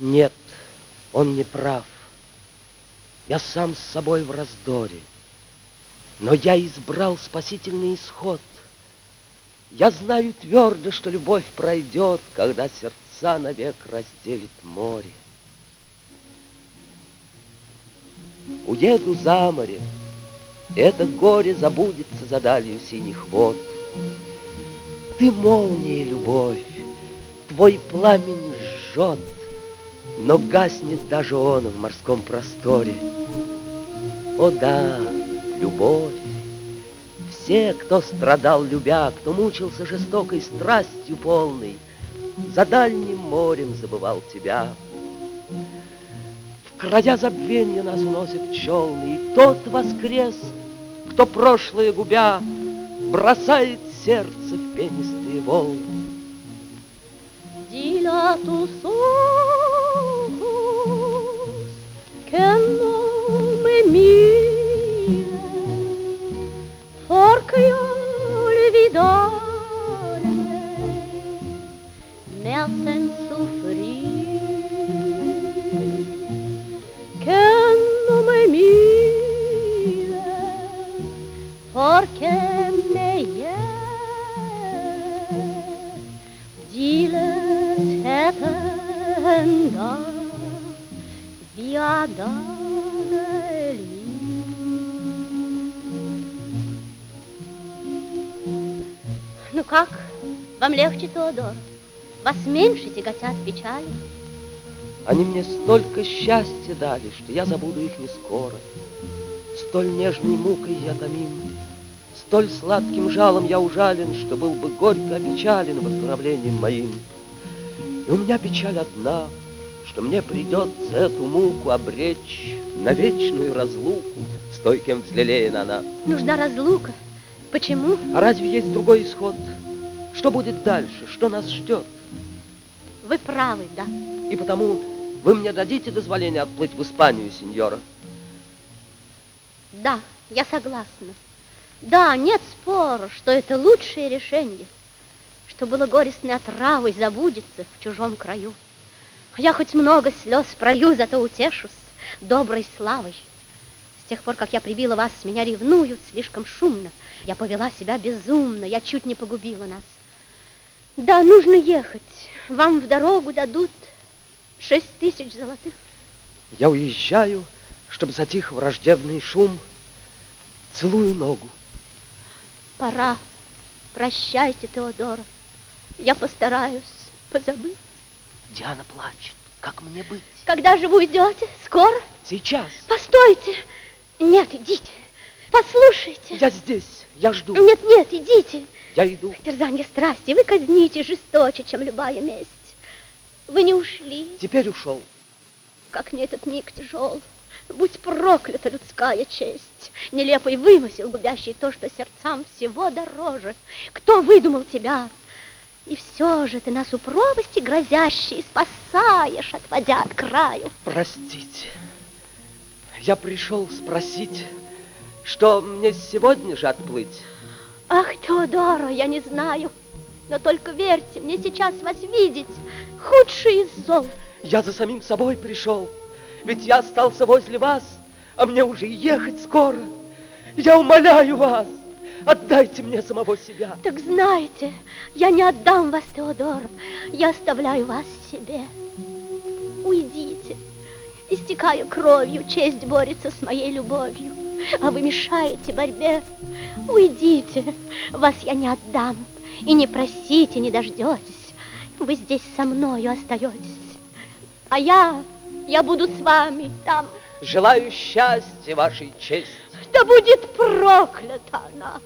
Нет, он не прав. Я сам с собой в раздоре. Но я избрал спасительный исход. Я знаю твердо, что любовь пройдет, когда сердца навек разделит море. Уеду за море, это горе забудется за далью синих вод. Ты молния, любовь, твой пламень жжет, но гаснет даже он в морском просторе. О да, любовь! Все, кто страдал, любя, кто мучился жестокой страстью полной, За дальним морем забывал тебя. В края забвенья нас уносят челны, И тот воскрес, кто прошлое губя, Бросает сердце в пенистые волны. Dilatus che non mi mira perché io olvidare nel senso frio che non mi mira perché me ieri dile sette and da via Ну как, вам легче, Теодор? Вас меньше тяготят печали? Они мне столько счастья дали, что я забуду их не скоро. Столь нежной мукой я томим, столь сладким жалом я ужален, что был бы горько опечален восстановлением моим. И у меня печаль одна, что мне придется эту муку обречь на вечную разлуку, с той, кем взлелеяна она. Нужна разлука. Почему? А разве есть другой исход? Что будет дальше? Что нас ждет? Вы правы, да. И потому вы мне дадите дозволение отплыть в Испанию, сеньора? Да, я согласна. Да, нет спора, что это лучшее решение, что было горестной отравой забудется в чужом краю. Я хоть много слез пролью, зато утешусь доброй славой. С тех пор, как я прибила вас, меня ревнуют слишком шумно. Я повела себя безумно, я чуть не погубила нас. Да, нужно ехать. Вам в дорогу дадут шесть тысяч золотых. Я уезжаю, чтобы затих враждебный шум. Целую ногу. Пора. Прощайте, Теодора. Я постараюсь позабыть. Диана плачет. Как мне быть? Когда же вы уйдете? Скоро? Сейчас. Постойте. Нет, идите. Послушайте. Я здесь. Я жду. Нет, нет, идите. Я иду. Терзание страсти вы казните жесточе, чем любая месть. Вы не ушли. Теперь ушел. Как мне этот миг тяжел. Будь проклята людская честь, нелепый вымысел, губящий то, что сердцам всего дороже. Кто выдумал тебя? И все же ты нас у пропасти грозящей спасаешь, отводя от краю. Простите. Я пришел спросить, что мне сегодня же отплыть? Ах, Теодора, я не знаю. Но только верьте, мне сейчас вас видеть худший из зол. Я за самим собой пришел. Ведь я остался возле вас, а мне уже ехать скоро. Я умоляю вас, отдайте мне самого себя. Так знаете, я не отдам вас, Теодор. Я оставляю вас себе. Уйдите. Истекая кровью, честь борется с моей любовью. А вы мешаете борьбе. Уйдите. Вас я не отдам. И не просите, не дождетесь. Вы здесь со мною остаетесь. А я, я буду с вами там. Желаю счастья вашей чести. Да будет проклята она.